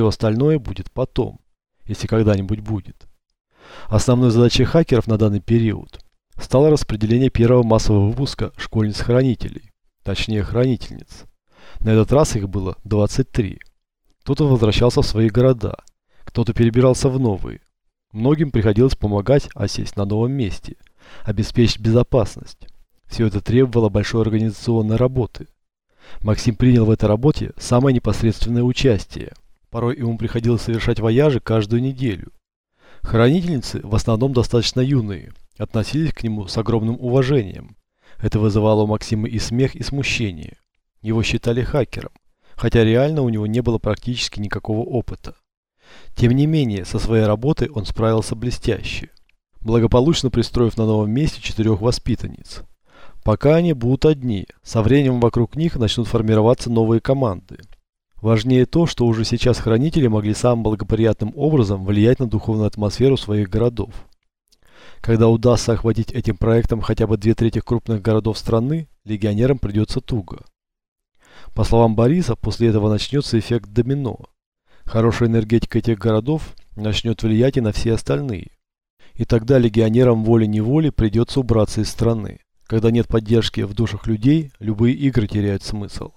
Все остальное будет потом, если когда-нибудь будет. Основной задачей хакеров на данный период стало распределение первого массового выпуска школьниц-хранителей, точнее хранительниц. На этот раз их было 23. Кто-то возвращался в свои города, кто-то перебирался в новые. Многим приходилось помогать осесть на новом месте, обеспечить безопасность. Все это требовало большой организационной работы. Максим принял в этой работе самое непосредственное участие. Порой ему приходилось совершать вояжи каждую неделю. Хранительницы, в основном достаточно юные, относились к нему с огромным уважением. Это вызывало у Максима и смех, и смущение. Его считали хакером, хотя реально у него не было практически никакого опыта. Тем не менее, со своей работой он справился блестяще, благополучно пристроив на новом месте четырех воспитанниц. Пока они будут одни, со временем вокруг них начнут формироваться новые команды. Важнее то, что уже сейчас хранители могли самым благоприятным образом влиять на духовную атмосферу своих городов. Когда удастся охватить этим проектом хотя бы две трети крупных городов страны, легионерам придется туго. По словам Бориса, после этого начнется эффект домино. Хорошая энергетика этих городов начнет влиять и на все остальные. И тогда легионерам волей-неволей придется убраться из страны. Когда нет поддержки в душах людей, любые игры теряют смысл.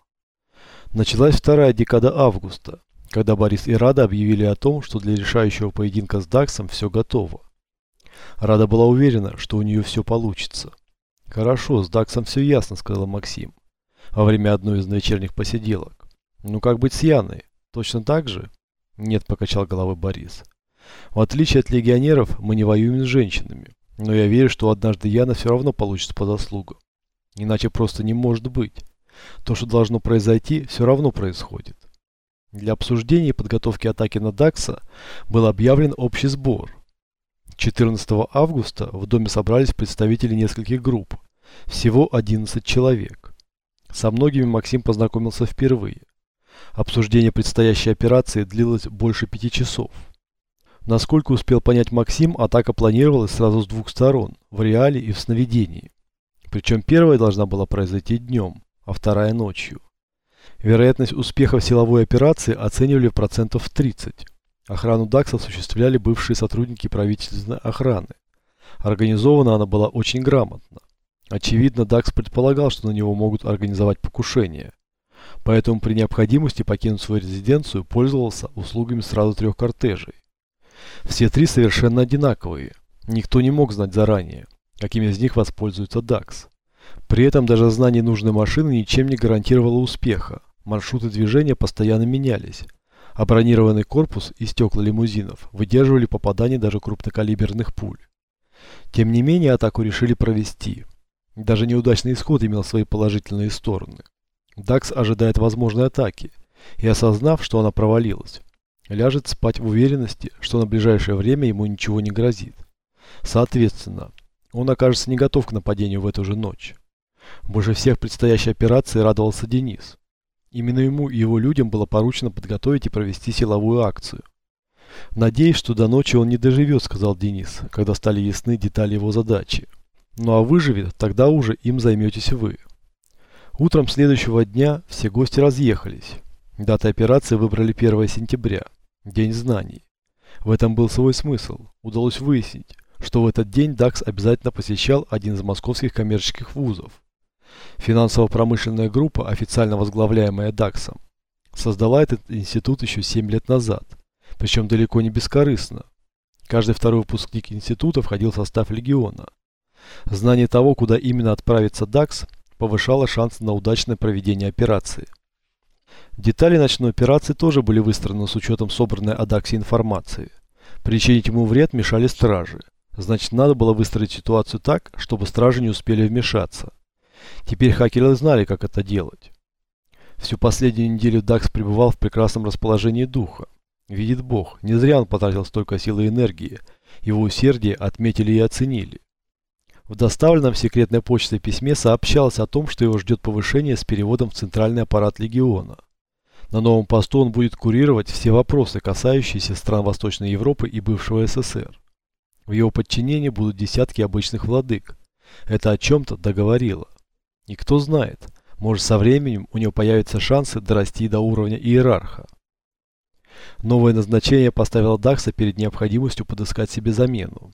Началась вторая декада августа, когда Борис и Рада объявили о том, что для решающего поединка с Даксом все готово. Рада была уверена, что у нее все получится. «Хорошо, с Даксом все ясно», — сказал Максим во время одной из вечерних посиделок. «Ну как быть с Яной? Точно так же?» «Нет», — покачал головой Борис. «В отличие от легионеров, мы не воюем с женщинами. Но я верю, что однажды Яна все равно получится по заслугам. Иначе просто не может быть. То, что должно произойти, все равно происходит. Для обсуждения и подготовки атаки на Дакса был объявлен общий сбор. 14 августа в доме собрались представители нескольких групп, всего 11 человек. Со многими Максим познакомился впервые. Обсуждение предстоящей операции длилось больше пяти часов. Насколько успел понять Максим, атака планировалась сразу с двух сторон, в реале и в сновидении. Причем первая должна была произойти днем, а вторая ночью. Вероятность успеха в силовой операции оценивали в процентов 30. Охрану ДАКС осуществляли бывшие сотрудники правительственной охраны. Организована она была очень грамотно. Очевидно, ДАКС предполагал, что на него могут организовать покушение. Поэтому при необходимости покинуть свою резиденцию пользовался услугами сразу трех кортежей. Все три совершенно одинаковые. Никто не мог знать заранее, каким из них воспользуется DAX. При этом даже знание нужной машины ничем не гарантировало успеха. Маршруты движения постоянно менялись. А бронированный корпус и стекла лимузинов выдерживали попадание даже крупнокалиберных пуль. Тем не менее, атаку решили провести. Даже неудачный исход имел свои положительные стороны. Дакс ожидает возможной атаки, и осознав, что она провалилась, ляжет спать в уверенности, что на ближайшее время ему ничего не грозит. Соответственно, он окажется не готов к нападению в эту же ночь. Больше всех предстоящей операции радовался Денис. Именно ему и его людям было поручено подготовить и провести силовую акцию. «Надеюсь, что до ночи он не доживет», — сказал Денис, когда стали ясны детали его задачи. «Ну а выживет, тогда уже им займетесь вы». Утром следующего дня все гости разъехались. Дата операции выбрали 1 сентября. День знаний. В этом был свой смысл. Удалось выяснить, что в этот день ДАКС обязательно посещал один из московских коммерческих вузов. Финансово-промышленная группа, официально возглавляемая ДАКСом, создала этот институт еще 7 лет назад, причем далеко не бескорыстно. Каждый второй выпускник института входил в состав легиона. Знание того, куда именно отправится ДАКС, повышало шансы на удачное проведение операции. Детали ночной операции тоже были выстроены с учетом собранной Адакси информации. Причинить ему вред мешали стражи. Значит, надо было выстроить ситуацию так, чтобы стражи не успели вмешаться. Теперь хакеры знали, как это делать. Всю последнюю неделю Дакс пребывал в прекрасном расположении духа. Видит Бог, не зря он потратил столько силы и энергии. Его усердие отметили и оценили. В доставленном секретной почтой письме сообщалось о том, что его ждет повышение с переводом в центральный аппарат легиона. На новом посту он будет курировать все вопросы, касающиеся стран Восточной Европы и бывшего СССР. В его подчинении будут десятки обычных владык. Это о чем-то договорило. И кто знает, может со временем у него появятся шансы дорасти до уровня иерарха. Новое назначение поставило Дакса перед необходимостью подыскать себе замену.